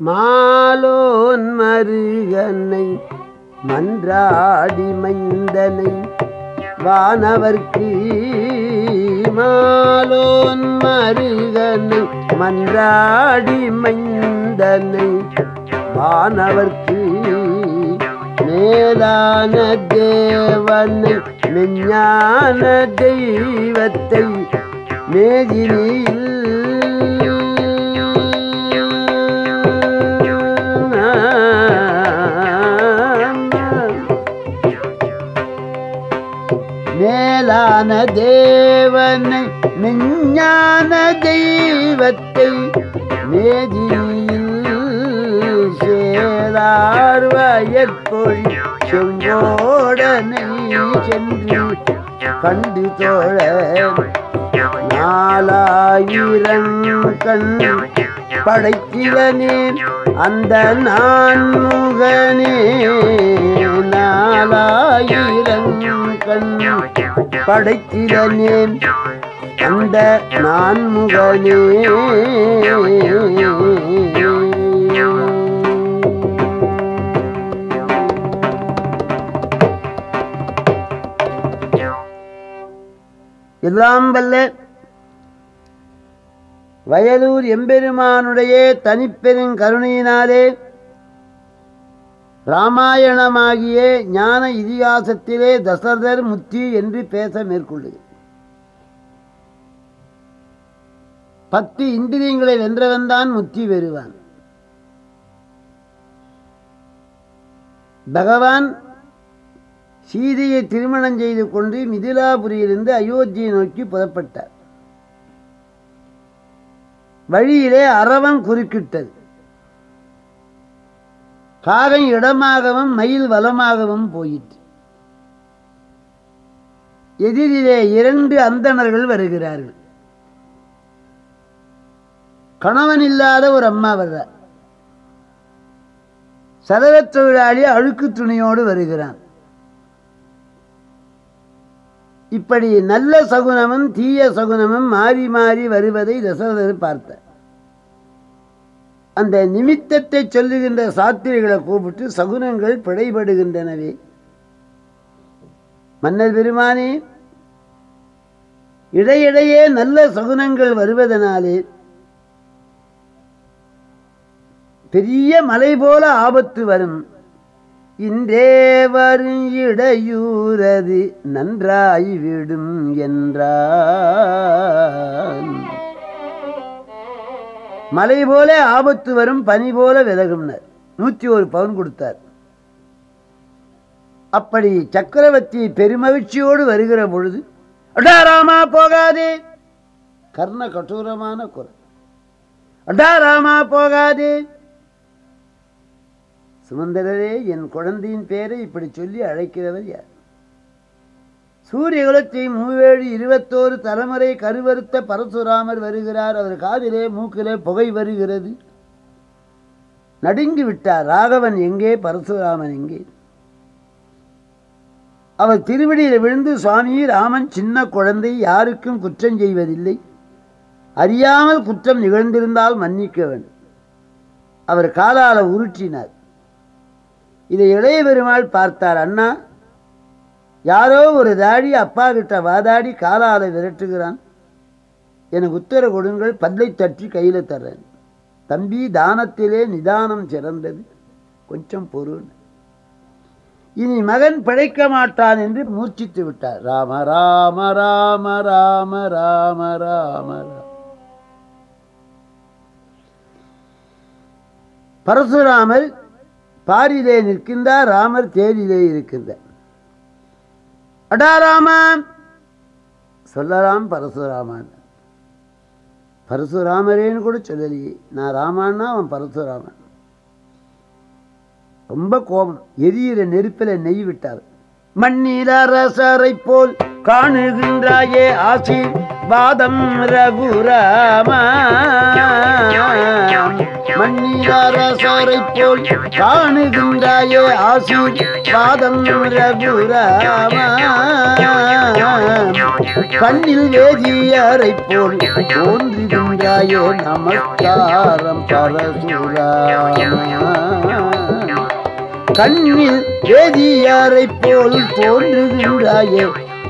மாலோன் மருகனை மன்றாடி மைந்தனை வானவர்க்கு மாலோன் மருகனை மன்றாடி மைந்தனை வானவர்க்கு மேலான தேவனை மெஞ்ஞான தெய்வத்தை மேதினியில் மேலான தேவனை மெஞ்ஞான தெய்வத்தை மேதினியில் சேரார் வயற்கொழி செங்கோடனை சென்று கண்டு தோழ நாலாயிரம் படைத்திடனே அந்த நான் முகனே நாலாயிரம் கண் படைத்திடனே அந்த நான் முகனே எல்லாம் வல்ல வயலூர் எம்பெருமானுடைய தனிப்பெரும் கருணையினாலே ராமாயணமாகிய ஞான இதிகாசத்திலே தசரதர் முத்தி என்று பேச மேற்கொள்ளுது பத்து இந்திரியங்களை வென்றவன்தான் முத்தி பெறுவான். பகவான் சீதையை திருமணம் செய்து கொண்டு மிதிலாபுரியிலிருந்து அயோத்தியை நோக்கி புறப்பட்டார். வழியிலே அறவன் குறுக்கிட்டது. காகம் இடமாகவும் மயில் வலமாகவும் போயிற்று. எதிரிலே இரண்டு அந்தணர்கள் வருகிறார்கள். கணவன் இல்லாத ஒரு அம்மா வர்றார் சதவத் தொழிலாளி அழுக்கு துணியோடு வருகிறான். இப்படி நல்ல சகுனமும் தீய சகுனமும் மாறி மாறி வருவதை தசரதர் பார்த்தார். அந்த நிமித்தத்தை சொல்லுகின்ற சாத்திரிகளை கூப்பிட்டு சகுனங்கள் பிழைபடுகின்றனவே மன்னர் பெருமானே இடையிடையே நல்ல சகுனங்கள் வருவதனாலே பெரிய மலை போல ஆபத்து வரும். இன்றே வரும் இடையூறது நன்றாய் விடும் என்றான். மலை போல ஆபத்து வரும் பனி போல விலகும்னர். நூற்றி ஒரு பவுன் கொடுத்தார். அப்படி சக்கரவர்த்தி பெருமகிழ்ச்சியோடு வருகிற பொழுது அடா ராமா போகாதே. கர்ண கடூரமான குரல். அடா ராமா போகாதே. சுமந்தரரே என் குழந்தையின் பேரை இப்படி சொல்லி அழைக்கிறவர் யார்? சூரிய குலத்தை மூவேழு இருபத்தோரு தலைமுறை கருவறுத்த பரசுராமர் வருகிறார். அவர் காதிலே மூக்கிலே புகை வருகிறது. நடுங்கி விட்டார். ராகவன் எங்கே? பரசுராமன் எங்கே? அவர் திருவடியில் விழுந்து சுவாமி ராமன் சின்ன குழந்தை யாருக்கும் குற்றம் செய்வதில்லை. அறியாமல் குற்றம் நிகழ்ந்திருந்தால் மன்னிக்க வேண்டும். அவர் காலால உருட்டினார். இதை இளைய பெருமாள் பார்த்தார். அண்ணா யாரோ ஒரு தாடி அப்பா கிட்ட வாதாடி காலால விரட்டுகிறான். எனக்கு உத்தர கொடுங்கள் பல்லை தட்டி கையில் தர்றேன். தம்பி தானத்திலே நிதானம் சிறந்தது. கொஞ்சம் பொருள் இனி மகன் பிழைக்க மாட்டான் என்று மூர்ச்சித்து விட்டார். ராம ராம ராம ராம ராம ராம ராம. பரசுராமர் பாரிலே நிற்கின்றார் ராமர் தேரிலே இருக்கின்றார். அடா சொல்லலாம் பரசுராமன். பரசுராமரேன்னு கூட சொல்லலையே. நான் ராமான்னா அவன் பரசுராமன். ரொம்ப கோபம். எரியிற நெருப்பில நெய் விட்டார். மண்ணில அரசரை போல் காணுகின்றாயே ஆசி வாதம் ரகுராமா. மன்னிரசரை போல் காணுகின்றாயே ஆசீர் வாதம் ரகுராமா. கண்ணில் வேதியரை போல் தோன்றுகின்றாயே நமஸ்காரம் பரசுராமா. கண்ணில் வேதியாரை போல் தோன்றுகின்றாயே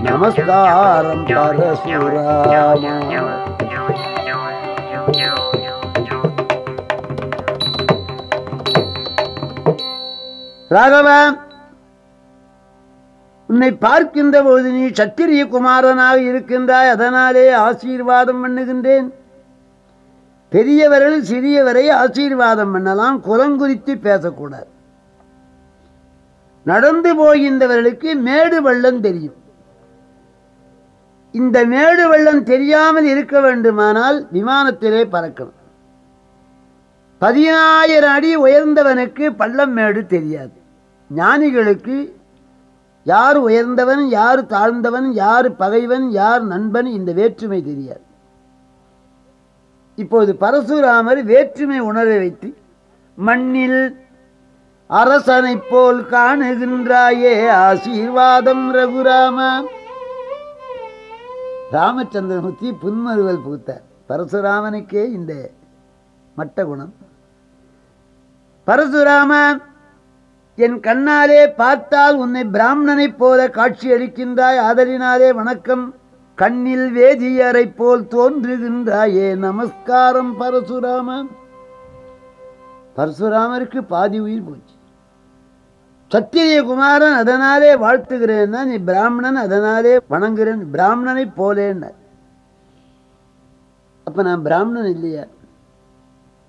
நமஸ்காரம் பரசுராம. ராகவ உன்னை பார்க்கின்ற போது நீ சத்திரிய குமாரனாக இருக்கின்றாய். அதனாலே ஆசீர்வாதம் பண்ணுகின்றேன். பெரியவர்கள் சிறியவரை ஆசீர்வாதம் பண்ணலாம். குரங்குறித்து பேசக்கூடாது. நடந்து போகின்றவர்களுக்கு மேடு வெள்ளம் தெரியும். இந்த மேடு வெள்ளம் தெரியாமல் இருக்க வேண்டுமானால் விமானத்திலே பறக்கணும். பதினாயிரம் அடி உயர்ந்தவனுக்கு பள்ளம் மேடு தெரியாது. ஞானிகளுக்கு யார் உயர்ந்தவன் யார் தாழ்ந்தவன் யார் பகைவன் யார் நண்பன் இந்த வேற்றுமை தெரியாது. இப்போது பரசுராமர் வேற்றுமை உணர வைத்து மண்ணில் அரசனைப் போல் காணுகின்றாயே ஆசீர்வாதம் ரகுராமன் ராமச்சந்திரமூர்த்தி புன்மருவல் பூத்தார் பரசுராமனுக்கே இந்த மட்ட குணம் பரசுராம என் கண்ணாலே பார்த்தால் உன்னை பிராமணனைப் போல காட்சி அளிக்கின்றாய் ஆதலினாலே வணக்கம் கண்ணில் வேதியரை போல் தோன்றுகின்றாயே. நமஸ்காரம் பரசுராம பரசுராமருக்கு பாதி உயிர் போச்சு. சத்திரிய குமாரன் அதனாலே வாழ்த்துகிறேன்னா நீ பிராமணன் அதனாலே வணங்குறேன் பிராமணனை போலேன்னார் அப்ப நான் பிராமணன் இல்லையா.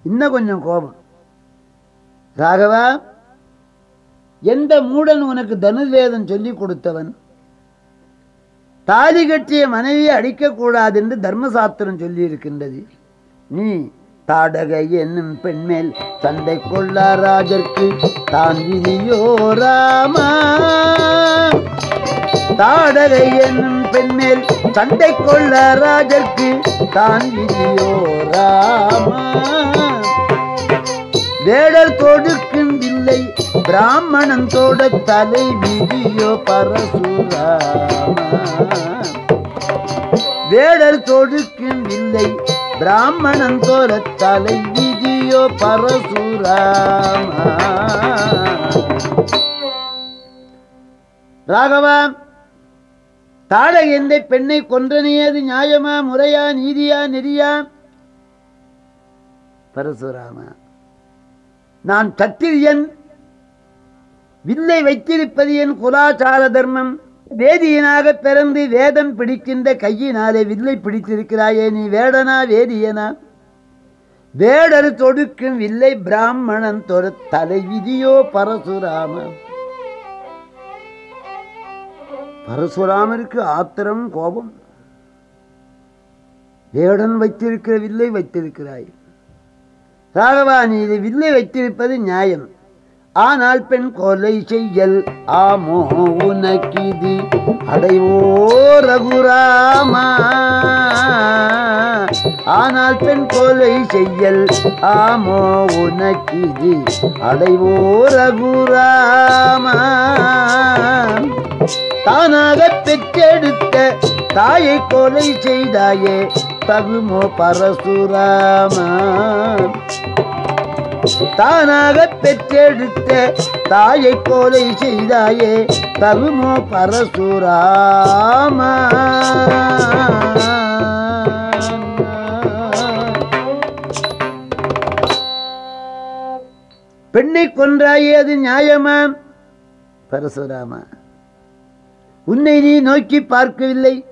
இன்னும் கொஞ்சம் கோபம். ராகவா எந்த மூடன் உனக்கு தனுர்வேதம் சொல்லி கொடுத்தவன்? தாலி கட்டிய மனைவியை அடிக்கக்கூடாது என்று தர்மசாஸ்திரம் சொல்லி இருக்கின்றது நீ தாடகை என்னும் பெண்மேல் சண்டை கொள்ளாராஜர்க்கு தான் விதியோ ராமா? தாடகை என்னும் பெண்மேல் சண்டை கொள்ளாராஜர்க்கு தான் விதியோ ராமா? வேடல் கொடுக்கின்றில்லை பிராமணன் தோட தலை விதியோ பரசுராமா வேடல் தொடுக்கும் பிராமணன் தோர தலை விதியோ பரசுராமா. ராகவா தாழ எந்த பெண்ணை கொன்றனையது நியாயமா முறையா நீதியா நெறியா? பரசுராமா நான் சத்திரியன் வில்லை வைத்திருப்பது என் குலாச்சார தர்மம். வேதியனாக பிறந்து வேதம் பிடிக்கின்ற கையினாலே வில்லை பிடித்திருக்கிறாயே நீ வேடனா வேதியனா? வேடர் தொடுக்கும் வில்லை பிராமணன் தொடு தலைவிதியோ பரசுராம? பரசுராமருக்கு ஆத்திரம் கோபம். வேடன் வைத்திருக்கிற வில்லை வைத்திருக்கிறாய். ராகவா நீ இது வில்லை வைத்திருப்பது நியாயம். ஆனால் பெண் கொலை செய்யல் ஆமோ உனக்கிது. அடைவோ ரகுராமா. ஆனால் பெண் கொலை செய்யல் ஆமோ உனக்கிது. அடைவோ ரகுராமா. தானாக பெற்றெடுத்த தாயை கொலை செய்தாயே தகுமோ பரசுராமா. தானாக பெற்றெடுத்த தாயை கோலை செய்தாயே தகுமோ பரசுராமா. பெண்ணை கொன்றாயே அது நியாயமா? பரசுராமா. உன்னை நீ நோக்கி பார்க்கவில்லை.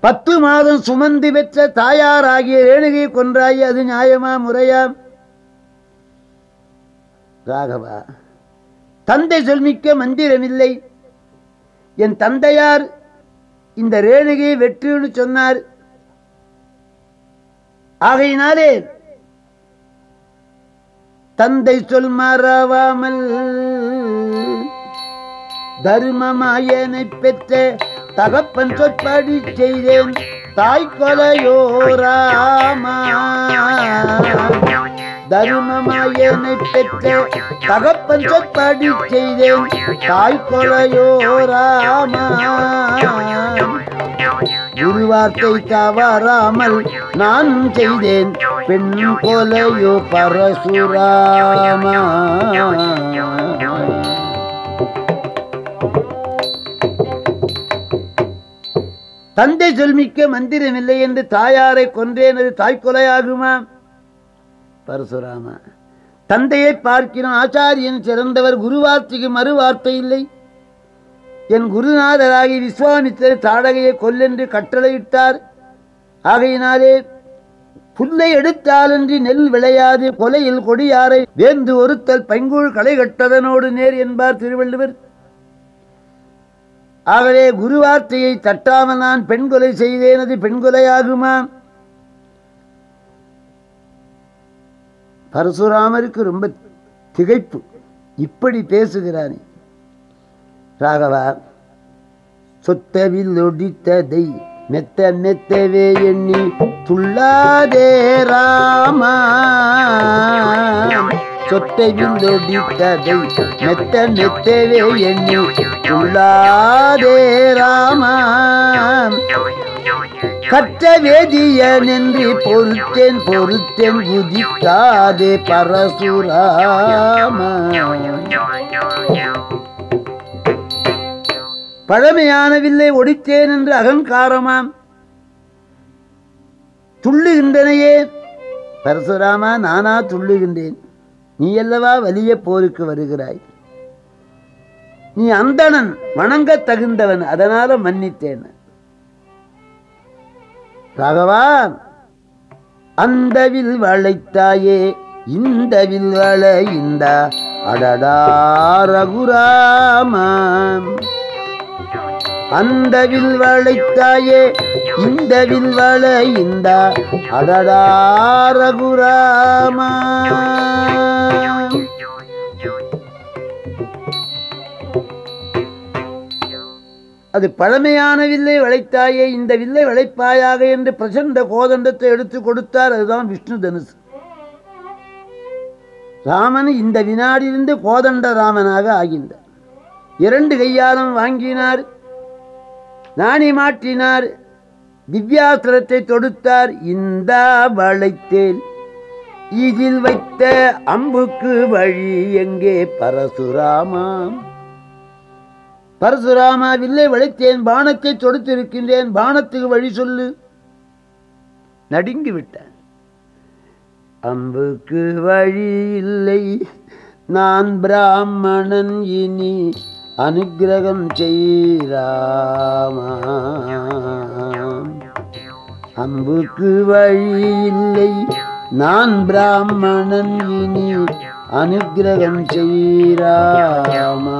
பத்து மாதம் சுமந்து பெற்ற தாயாராகிய ரேணுகை கொன்றாயே அது நியாயமா முறையாம் ராகவா தந்தை சொல்மிக்க மந்திரமில்லை. என் தந்தையார் இந்த ரேணுகையை வெற்றின்னு சொன்னார். ஆகையினாலே தந்தை சொல் மறவாமல் தர்மமாயனை பெற்ற தகப்பன் சொற்படி செய்தேன். தாய் ராமா. தருமமாயனை பெற்ற தகப்பன் சொற்படி செய்தேன். தாய் கொலையோ ராமா குருவார்த்தை தவறாமல் நான் செய்தேன். பெண் கொலையோ பரசுராமா தந்தை சொல்மிக்க மந்திரமில்லை என்று தாயாரை கொன்றேன் அது தாய்க்கொலையாகுமா? பரசுராமா. தந்தையை பார்க்கிறோம் ஆச்சாரியன் சிறந்தவர் குருவார்த்தைக்கு மறுவார்த்தை இல்லை. என் குருநாதராகி விஸ்வாமித்திரர் தாடகையை கொல்லென்று கட்டளையிட்டார். ஆகையினாலே புல்லை எடுத்தாலன்றி நெல் விளையாது கொலையில் கொடியாரை வேந்து ஒருத்தல் பைங்கூழ் களை கட்டதனோடு நேர் என்பார் திருவள்ளுவர். ஆகவே குருவார்த்தையை தட்டாமல் நான் பெண் கொலை பெண்கொலையாகுமா பரசுராமருக்கு ரொம்ப திகைப்பு. இப்படி பேசுகிறானே. ராகவா சொத்தவில் ஒடித்ததை மெத்த மெத்தவே எண்ணி துள்ளாதே ராமா. சொத்தைவில் ஒடித்ததை மெத்த மெத்தவே எண்ணி துள்ளாதே ராமா. கற்ற வேதிய என்று பொறுத்தேன் பொறுத்தேன் குதிக்காதே பரசுராம. பழமையான வில்லை ஒடித்தேன் என்று அகங்காரமாம். துள்ளுகின்றனையே பரசுராமா நானா துள்ளுகின்றேன். நீ அல்லவா வலிய போருக்கு வருகிறாய்? நீ அந்தணன் வணங்கத் தகுந்தவன் அதனால மன்னித்தேன். பகவான் அந்த வில் வளைத்தாயே இந்த வில் வளைந்த? அடடா ரகுராமாம் அந்த வில் வளைத்தாயே இந்த வில் வளைந்த? அடடா ரகுராமா அது பழமையான வில்லை வளைத்தாயே இந்த வில்லை வளைப்பாயாக என்று பிரசண்ட கோதண்டத்தை எடுத்து கொடுத்தார் அதுதான் விஷ்ணு தனுசு. ராமன் இந்த வினாடியிலிருந்து கோதண்ட ராமனாக ஆகின்றார். இரண்டு கையாலும் வாங்கினார் நாணி மாற்றினார் திவ்யாஸ்திரத்தை தொடுத்தார் இந்த வளைத்தேன் இதில் வைத்த அம்புக்கு வழி எங்கே பரசுராமாம் பரசுராமா வில்லை வளைத்தேன் பானத்தை தொடுத்திருக்கின்றேன் பானத்துக்கு வழி சொல்லு. நடுங்கி விட்டான் அம்புக்கு வழி இல்லை நான் பிராமணன் இனி அனுகிரகம் செய்ராமா அம்புக்கு வழி இல்லை நான் பிராமணன் இனி அனுகிரகம் செய்ராமா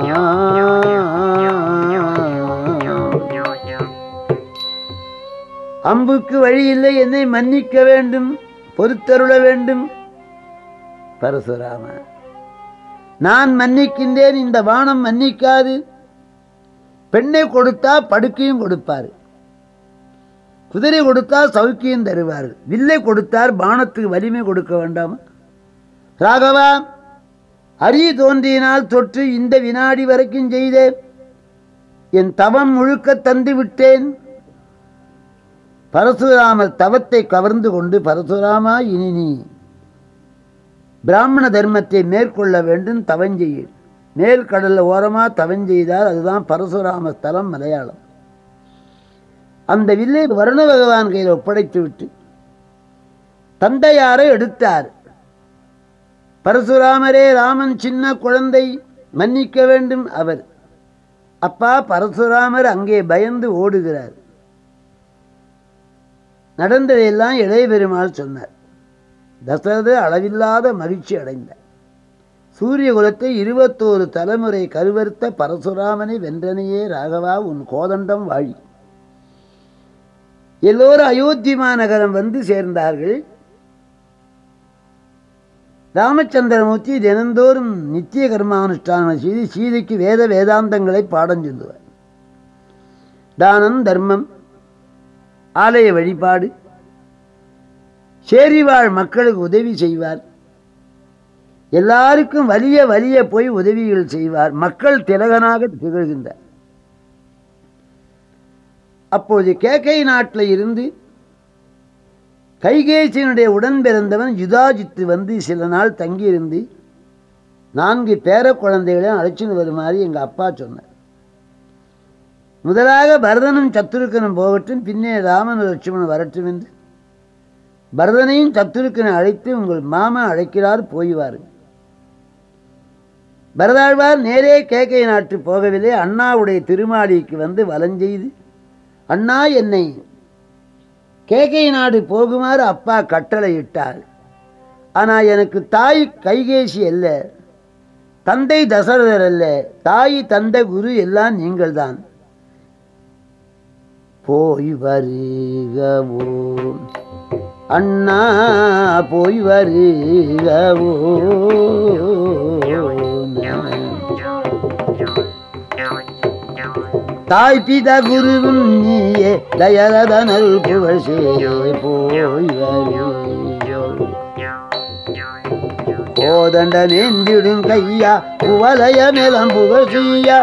அம்புக்கு வழி இல்லை என்னை மன்னிக்க வேண்டும் பொறுத்தருள வேண்டும். பரசுராம நான் மன்னிக்கின்றேன் இந்த வானம் மன்னிக்காது. பெண்ணை கொடுத்தா படுக்கையும் கொடுப்பார். குதிரை கொடுத்தா சவுக்கியும் தருவார். வில்லை கொடுத்தார் பானத்துக்கு வலிமை கொடுக்க வேண்டாமா. ராகவா அரிய தோன்றியினால் தொற்று இந்த வினாடி வரைக்கும் செய்தேன். என் தவம் முழுக்க தந்து விட்டேன். பரசுராமர் தவத்தை கவர்ந்து கொண்டு பரசுராமா இனி நீ பிராமண தர்மத்தை மேற்கொள்ள வேண்டும் தவஞ்செய்ய மேல் கடல்ல ஓரமா தவஞ்செய்தால் அதுதான் பரசுராம ஸ்தலம் மலையாளம். அந்த வில்லை வருண பகவான் கையில் ஒப்படைத்து விட்டு தந்தையாரை எடுத்தார். பரசுராமரே ராமன் சின்ன குழந்தை மன்னிக்க வேண்டும் அவர். அப்பா பரசுராமர் அங்கே பயந்து ஓடுகிறார். நடந்ததையெல்லாம் இளைய பெருமாள் சொன்னார். தசரது அளவில்லாத மகிழ்ச்சி அடைந்தார். சூரிய குலத்தை இருபத்தோரு தலைமுறை கருவறுத்த பரசுராமனை வென்றனையே ராகவா உன் கோதண்டம் வாழி. எல்லோரும் அயோத்தி மாநகரம் வந்து சேர்ந்தார்கள். ராமச்சந்திரமூர்த்தி தினந்தோறும் நித்திய கர்மானுஷ்டானம் செய்து சீதைக்கு வேத வேதாந்தங்களை பாடம் சொல்லுவார். தானம் தர்மம் ஆலய வழிபாடு சேரிவாழ் மக்களுக்கு உதவி செய்வார். எல்லாருக்கும் வலிய வலிய போய் உதவிகள் செய்வார். மக்கள் திலகனாக திகழ்கின்றார். அப்போது கேக்கை நாட்டில் இருந்து கைகேசியனுடைய உடன் பிறந்தவன் யுதாஜித்து வந்து சில நாள் தங்கியிருந்து நான்கு பேர குழந்தைகளையும் அழைச்சின்னு வருமாறு எங்கள் அப்பா சொன்னார். முதலாக பரதனும் சத்துருக்கனும் போகட்டும் பின்னே ராமன் லட்சுமணன் வரட்டும் என்று. பரதனையும் சத்துருக்கனை அழைத்து உங்கள் மாமா அழைக்கிறார் போய்வார் பரதாழ்வார் நேரே கேக்கை நாட்டு போகவில்லை அண்ணாவுடைய திருமாளிக்கு வந்து வலஞ்செய்து அண்ணா என்னை கேகை நாடு போகுமாறு அப்பா கட்டளை இட்டார் ஆனால் எனக்கு தாய் கைகேசி அல்ல. தந்தை தசரதர் அல்ல. தாய் தந்த குரு எல்லாம் நீங்கள்தான். போய் வருகவோ. அண்ணா போய் வருகவோ. தாய் பித குருவும் நீயே தயரதனல் புகழ் போய் வருகவோ நேந்திடும் கையா குவலய நிலம் புகழ் செய்யா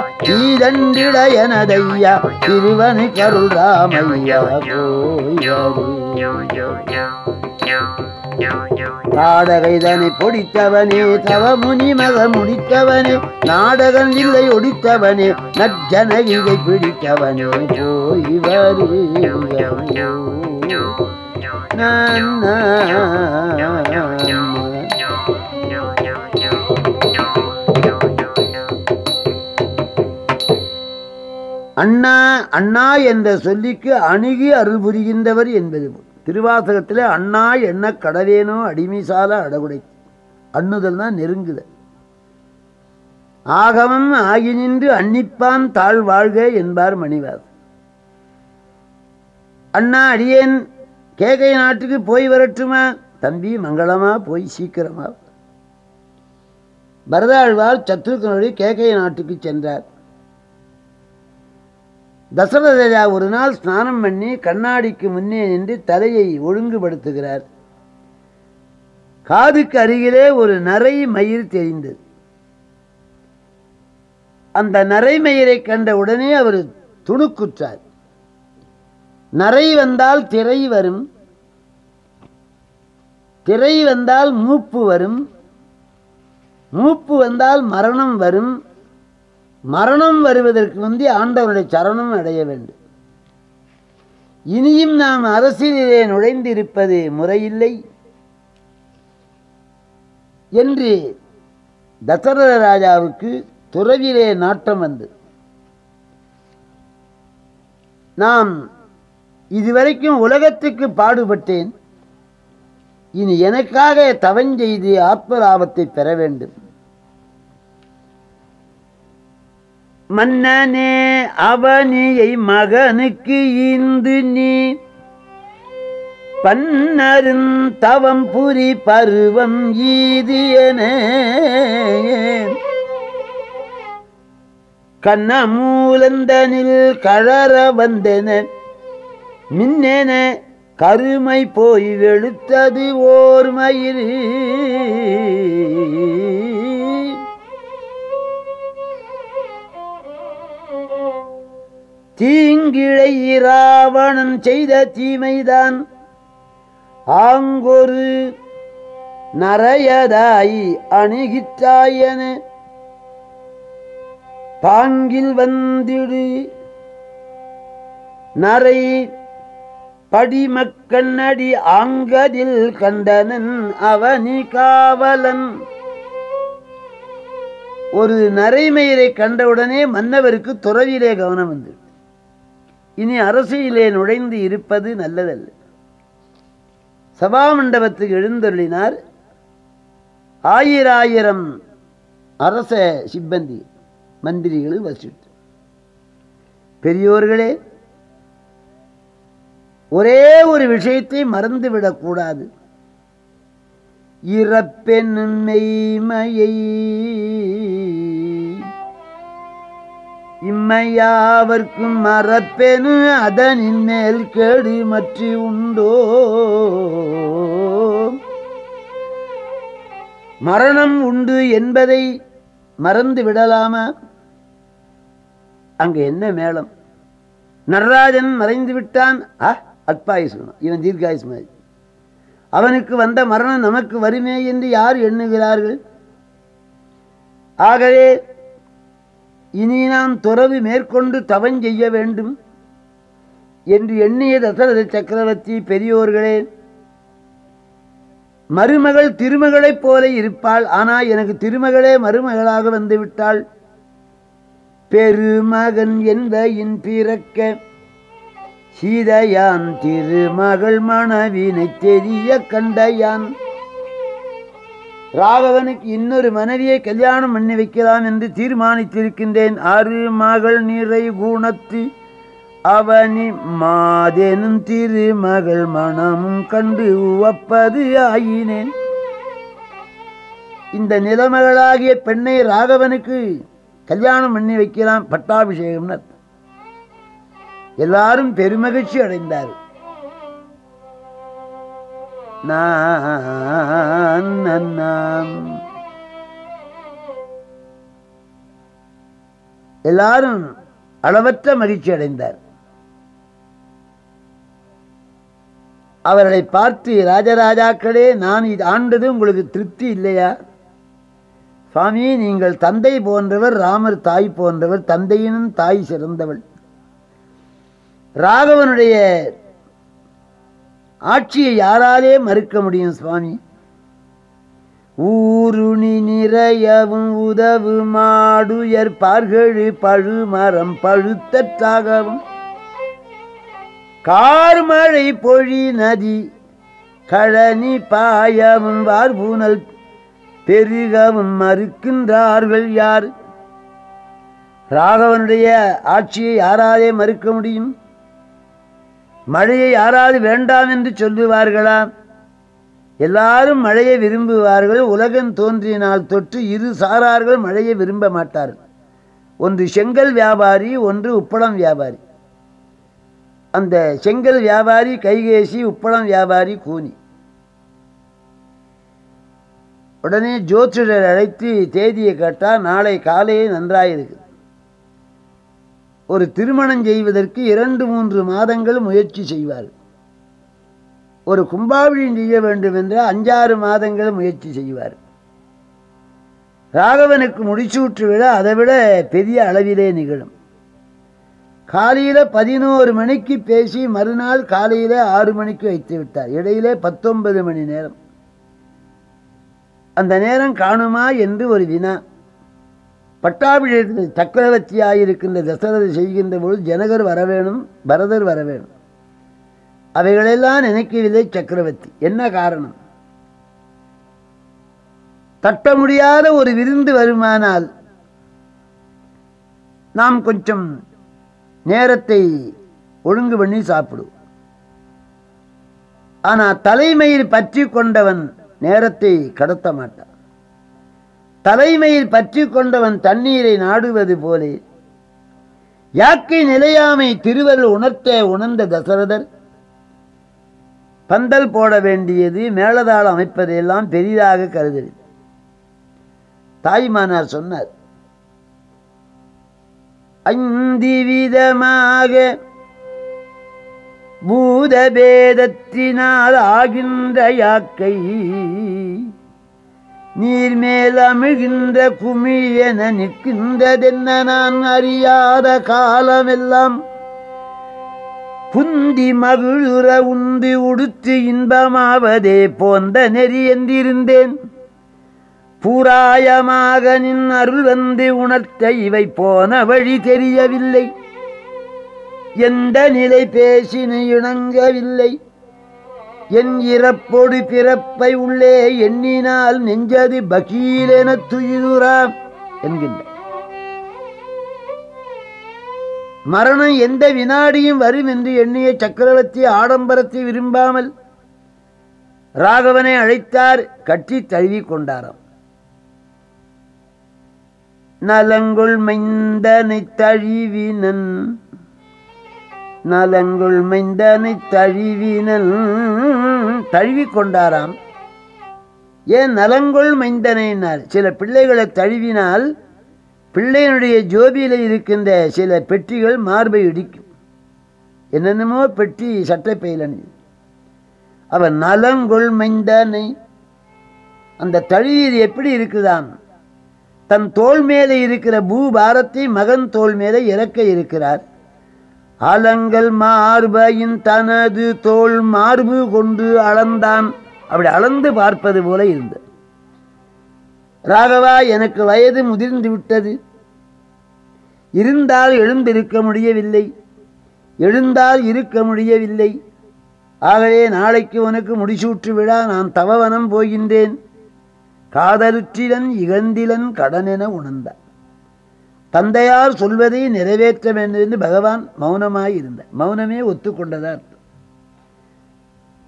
எனதையா திருவனு கருள் ராமையா நாடகைதனை பொடித்தவனே தவ முனி மக முடித்தவனே நாடகம் இல்லை ஒடித்தவனே நற்ஜனகிதை பிடித்தவனே போய் வருகவோ அண்ணா அண்ணா என்ற சொல்லிக்கு அணுகி அருள் புரிகின்றவர் என்பது போல். திருவாசகத்தில் அண்ணா என்ன கடவேனோ அடிமிசால அடகுடை. அண்ணுதல் தான் நெருங்குத ஆகமம் ஆகி நின்று அன்னிப்பான் தாழ் வாழ்க என்பார் மணிவாசன். அண்ணா அடியேன் கேகை நாட்டுக்கு போய் வரட்டுமா? தம்பி மங்களமா போய் சீக்கிரமா பரதாழ்வார் சத்ருக்கனுடைய கேகை நாட்டுக்கு சென்றார். தசரத ஒரு நாள் ஸ்நானம் பண்ணி கண்ணாடிக்கு முன்னே நின்று தலையை ஒழுங்குபடுத்துகிறார். காதுக்கு அருகிலே ஒரு நரை மயிர் தெரிந்தது. அந்த நரை மயிரை கண்ட உடனே அவர் துணுக்குற்றார். நரை வந்தால் திரை வரும் திரை வந்தால் மூப்பு வரும் மூப்பு வந்தால் மரணம் வரும் மரணம் வருவதற்கு வந்து ஆண்டவனுடைய சரணம் அடைய வேண்டும். இனியும் நாம் அரசியலிலே நுழைந்திருப்பது முறையில்லை. என்று தசரத ராஜாவுக்கு துறவிலே நாட்டம் வந்தது நாம் இதுவரைக்கும் உலகத்துக்கு பாடுபட்டேன். இனி எனக்காக தவஞ்செய்து ஆத்மலாபத்தை பெற வேண்டும். மன்னனே அவனியை மகனுக்கு ஈந்து நீ. பன்னரும் தவம் புரி பருவம் ஈதியனே. என கண்ணமூலந்தனில் கழற வந்தன. மின்னென கருமை போய் வெளுத்தது ஓர் மயிறு. தீங்கிழை இராவணன் செய்த தீமைதான். ஆங்கொரு நரையதாய் அணுகித்தாயன பாங்கில் வந்திடு நரை படிமக்கண்ணடி ஆங்கதில் கண்டனன் அவனி காவலன். ஒரு நரைமயிரை கண்டவுடனே மன்னவருக்கு துறவிலே கவனம் வந்து இனி அரசியலே நுழைந்து இருப்பது நல்லதல்ல. சபாமண்டபத்துக்கு எழுந்தருளினார் ஆயிராயிரம் அரச சிப்பந்தி மந்திரிகளும் வசித்து. பெரியோர்களே ஒரே ஒரு விஷயத்தை மறந்துவிடக்கூடாது இறப்பென்னும் மெய்மையை இம்மையாவர்க்கும் மறப்பெனு அதனின் மேல் கேடு மற்றி உண்டோ? மரணம் உண்டு என்பதை மறந்து விடலாமா? அங்க என்ன மேளம்? நடராஜன் மறைந்து விட்டான். ஆ அற்பாயுசம் இவன் தீர்காயுஸ் மாதிரி அவனுக்கு வந்த மரணம் நமக்கு வருமே என்று யார் எண்ணுகிறார்கள்? ஆகவே இனி நாம் துறவு மேற்கொண்டு தவம் செய்ய வேண்டும் என்று எண்ணிய தசரத சக்கரவர்த்தி பெரியோர்களே மருமகள் திருமகளைப் போல இருப்பாள். ஆனால் எனக்கு திருமகளே மருமகளாக வந்துவிட்டாள். பெருமகன் என்பையின் பிறக்க சீதையான் திருமகள் மனைவினை தெரிய கண்டயான். ராகவனுக்கு இன்னொரு மனைவியை கல்யாணம் பண்ணி வைக்கலாம் என்று தீர்மானித்திருக்கின்றேன். ஆறு மகள் நிறை குணத்து அவனி மாதேனும் திருமகள் மனமும் கண்டு உவப்பது ஆயினேன். இந்த நிலமகளாகிய பெண்ணை ராகவனுக்கு கல்யாணம் பண்ணி வைக்கலாம் பட்டாபிஷேகம்னு எல்லாரும் பெருமகிழ்ச்சி அடைந்தார் எல்லாரும் அளவற்ற மகிழ்ச்சி அடைந்தார். அவர்களை பார்த்து ராஜராஜாக்களே நான் இது ஆண்டது உங்களுக்கு திருப்தி இல்லையா? சுவாமி நீங்கள் தந்தை போன்றவர் ராமர் தாய் போன்றவர் தந்தையினும் தாய் சிறந்தவள். ராகவனுடைய ஆட்சியை யாராலே மறுக்க முடியும் சுவாமி? ஊருணி நிறையவும் உதவு மாடுயர் பார்கழு பழுமரம் பழுத்தற்றாகவும் கார்மழை பொழி நதி கழனி பாயவும் வார்பூனல் பெருகவும் மறுக்கின்றார்கள் யார்? ராகவனுடைய ஆட்சியை யாராலே மறுக்க முடியும்? மழையை யாராவது வேண்டாம் என்று சொல்லுவார்களா? எல்லாரும் மழையை விரும்புவார்கள். உலகம் தோன்றினால் தொற்று இரு சாரார்கள் மழையை விரும்ப மாட்டார்கள். ஒன்று செங்கல் வியாபாரி ஒன்று உப்பளம் வியாபாரி. அந்த செங்கல் வியாபாரி கைகேசி உப்பளம் வியாபாரி கூனி. உடனே ஜோதிடர் அழைத்து தேதியை கேட்டால் நாளை காலையே நன்றாயிருக்கு ஒரு திருமணம் செய்வதற்கு இரண்டு மூன்று மாதங்கள் முயற்சி செய்வார். ஒரு கும்பாபிஷேகம் செய்ய வேண்டும் என்று அஞ்சாறு மாதங்கள் முயற்சி செய்வார். ராகவனுக்கு முடிச்சூற்று விட அதை விட பெரிய அளவிலே நிகழும். காலையில் பதினோரு மணிக்கு பேசி மறுநாள் காலையில் ஆறு மணிக்கு வைத்து விட்டார். இடையிலே பத்தொன்பது மணி நேரம். அந்த நேரம் காணுமா என்று ஒரு வினா. பட்டாபிஷேகத்தில் சக்கரவர்த்தியாயிருக்கின்ற தசரதை செய்கின்ற பொழுது ஜனகர் வர வேணும் பரதர் வரவேணும். அவைகளெல்லாம் நினைக்கவில்லை சக்கரவர்த்தி. என்ன காரணம்? தட்ட முடியாத ஒரு விருந்து வருமானால் நாம் கொஞ்சம் நேரத்தை ஒழுங்கு பண்ணி சாப்பிடுவோம். ஆனால் தலைமையில் பற்றி கொண்டவன் நேரத்தை கடத்த மாட்டான். தலைமையில் பற்றி கொண்டவன் தண்ணீரை நாடுவது போலே. யாக்கை நிலையாமை திருவருள் உணர்த்த உணர்ந்த தசரதர். பந்தல் போட வேண்டியது மேளதாளம் அமைப்பதையெல்லாம் பெரிதாக கருதல் தாய்மானார் சொன்னார் ஐந்து விதமாக பூதபேதத்தினால் ஆகின்ற யாக்கை நீர்மேல் அமிழ்கின்ற என நிற்கின்றதென்ன நான் அறியாத காலமெல்லாம்? புந்தி மகிழுற உந்தி உடுத்து இன்பமாவதே போந்த நெறி என்றிருந்தேன். பூராயமாக நின் அருள் வந்து உணர்த்த இவை போன வழி தெரியவில்லை. எந்த நிலை பேசின இணங்கவில்லை. என் இறப்பொடு பிறப்பை உள்ளே எண்ணினால் நெஞ்சது பகீலென துயிதுராம் என்கின்ற. மரணம் எந்த வினாடியும் வரும் என்று எண்ணிய சக்கரவர்த்தி ஆடம்பரத்தை விரும்பாமல் ராகவனை அழைத்தார் கட்டி தழுவி கொண்டாராம். நலங்குள் மைந்தனை தழிவினன் நலங்குள் மைந்தனை தழுவினல் தழுவி கொண்டாராம். ஏன் நலங்குள் மைந்தனைனார் சில பிள்ளைகளை தழுவினால் பிள்ளையினுடைய ஜோபியில் இருக்கின்ற சில பெட்டிகள் மார்பை இடிக்கும். என்னென்னமோ பெட்டி சட்டைப்பையில் அணி அவன் நலங்கொள் மைந்தனை. அந்த தழுவியது எப்படி இருக்குதாம்? தன் தோல் மேலே இருக்கிற பூபாரத்தை மகன் தோள் மேலே இறக்க இருக்கிறார். அலங்கள் மார்பையின் தனது தோல் மார்பு கொண்டு அளந்தான். அப்படி அளந்து பார்ப்பது போல இருந்தது. ராகவா எனக்கு வயது முதிர்ந்து விட்டது. இருந்தால் எழுந்திருக்க முடியவில்லை. எழுந்தால் இருக்க முடியவில்லை. ஆகவே நாளைக்கு உனக்கு முடிசூற்று விழா நான் தவவனம் போகின்றேன். காதலுற்றிலன் இகழ்ந்திலன் கடனென உணர்ந்தான். தந்தையார் சொல்வதை நிறைவேற்ற வேண்டும் என்று பகவான் மௌனமாய் இருந்தார். மௌனமே ஒத்துக்கொண்டதா அர்த்தம்.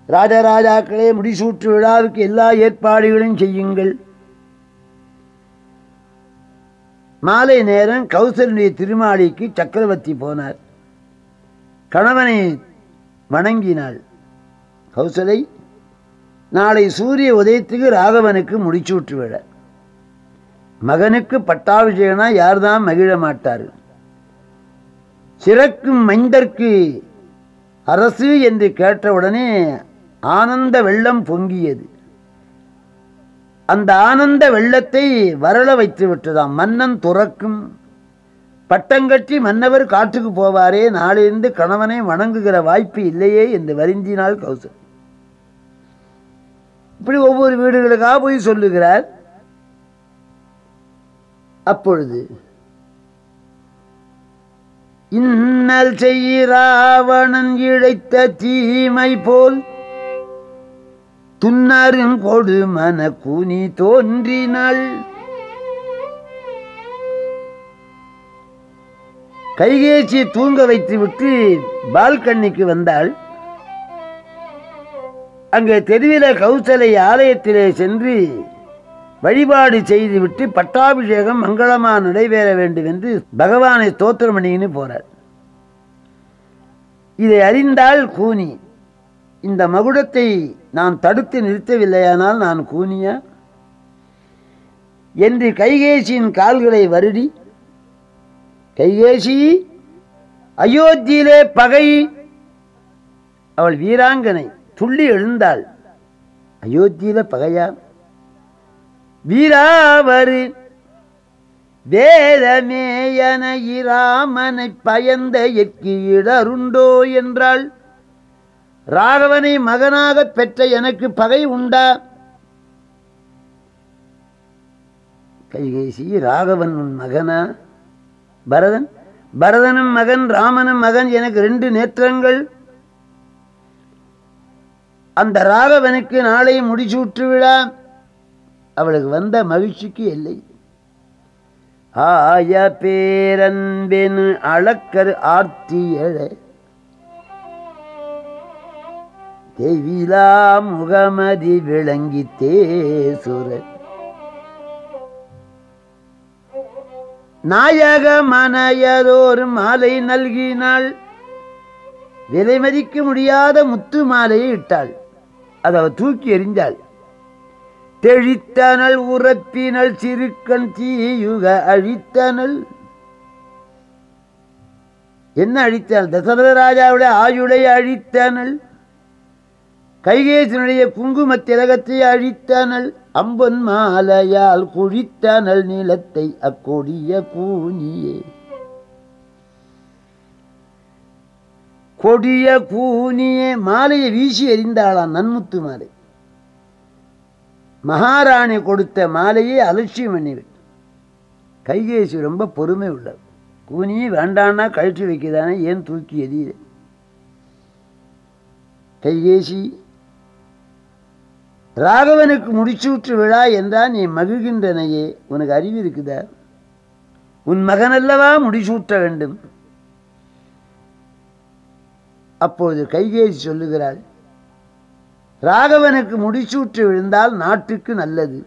ராஜராஜாக்களே முடிசூற்று விழாவுக்கு எல்லா ஏற்பாடுகளையும் செய்யுங்கள். மாலை நேரம் கௌசலுடைய திருமாளிக்கு சக்கரவர்த்தி போனார். கணவனை வணங்கினாள். கௌசலை நாளை சூரிய உதயத்துக்கு ராகவனுக்கு முடிச்சூட்டு விழ மகனுக்கு பட்டாபிஷேகனா யார்தான் மகிழ மாட்டார். சிறக்கும் மைந்தர்க்கு அரசு என்று கேட்டவுடனே ஆனந்த வெள்ளம் பொங்கியது. அந்த ஆனந்த வெள்ளத்தை வரல வைத்து விட்டுதான். மன்னன் துறக்கும். பட்டங்கட்டி மன்னவர் காட்டுக்கு போவாரே. நாளிலிருந்து கணவனை வணங்குகிற வாய்ப்பு இல்லையே என்று வருந்தினாள் கௌசல் இப்படி ஒவ்வொரு வீடுகளுக்காக போய் சொல்லுகிறார். அப்பொழுது இன்னல் செய்யிராவணன் இழைத்த தீமை போல் துன்னரும் கொடு மன கூனி தோன்றினாள். கைகேச்சி தூங்க வைத்து விட்டு பால்கண்ணிக்கு வந்தாள். அங்கே தெருவில கௌசலை ஆலயத்திலே சென்று வழிபாடு செய்துவிட்டு பட்டாபிஷேகம் மங்களமாக நடைபெற வேண்டும் என்று பகவானை ஸ்தோத்திரம் பண்ணின்னு இதை அறிந்தால் கூனி. இந்த மகுடத்தை நான் தடுத்து நிறுத்தவில்லையானால் நான் கூனியா? என்று கைகேசியின் கால்களை வருடி. கைகேசி அயோத்தியிலே பகை. அவள் வீராங்கனை. துள்ளி எழுந்தாள். அயோத்தியில பகையா? வீராவரு. வேதமேயன இராமனை பயந்த எற்கு இடருண்டோ என்றாள். ராகவனை மகனாக பெற்ற எனக்கு பகை உண்டா? கைகேசி ராகவன் உன் மகனா? பரதன்? பரதனும் மகன் ராமனும் மகன் எனக்கு ரெண்டு நேத்திரங்கள். அந்த ராகவனுக்கு நாளை முடிசூற்று விழா. அவளுக்கு வந்த மகிழ்ச்சிக்கு இல்லை. ஆய பேரன்பின் அளக்கரு ஆர்த்தி எழ தேவிலா முகமதி விளங்கி தேசுர நாயக மனையதோர் மாலை நல்கினாள். விலை மதிக்க முடியாத முத்து மாலையை இட்டாள். அதை தூக்கி எறிஞ்சாள் தெழித்தனல் உறப்பினல் சிறுக்கண் தீயுக அழித்தனல். என்ன அழித்தனல்? தசரத ராஜாவுடைய ஆயுளை அழித்தனல். கைகேசனுடைய குங்கும திலகத்தை அழித்தனல். அம்பன் மாலையால் குழித்தனல் நிலத்தை அக்கொடிய கூனியே. கொடிய கூனியே. மாலையை வீசி எறிந்தாளான் நன்முத்து மாலை. மகாராணி கொடுத்த மாலையை அலட்சியம் பண்ணிவிட்டு. கைகேசி ரொம்ப பொறுமை உள்ளது. கூனியே வேண்டான்னா கழிச்சு வைக்கதானே ஏன் தூக்கி எறியுது கைகேசி ராகவனுக்கு முடிச்சூற்று விழா என்றால் நீ மகிழ்கின்றனையே உனக்கு அறிவு இருக்குதா? உன் மகனல்லவா முடிசூட்ட வேண்டும்? அப்பொழுது கைகேசி சொல்லுகிறாள் ராகவனுக்கு முடிச்சூற்று விழுந்தால் நாட்டுக்கு நல்லது.